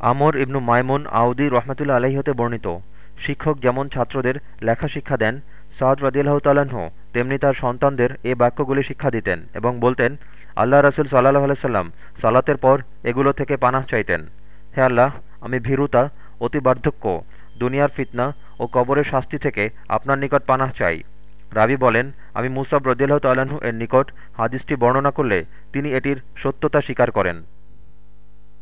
আমর ইবনু মাইমুন আউদি রহমতুল্লা আলহী হতে বর্ণিত। শিক্ষক যেমন ছাত্রদের লেখা শিক্ষা দেন, সাদ রদিয়াল্লাহ তাল্লাহ্ন তেমনি তার সন্তানদের এ বাক্যগুলি শিক্ষা দিতেন এবং বলতেন, আল্লাহ রাসুল সাল্লাহ আলাইসাল্লাম সালাতের পর এগুলো থেকে পানাহ চাইতেন। হে আল্লাহ, আমি ভীরুতা, অতি বার্ধক্য, দুনিয়ার ফিতনা ও কবরের শাস্তি থেকে আপনার নিকট পানাহ চাই। রাবি বলেন, আমি মুসাব রদিয়াল্লাহ তাল্লাহ্ন এর নিকট হাদিসটি বর্ণনা করলে তিনি এটির সত্যতা স্বীকার করেন।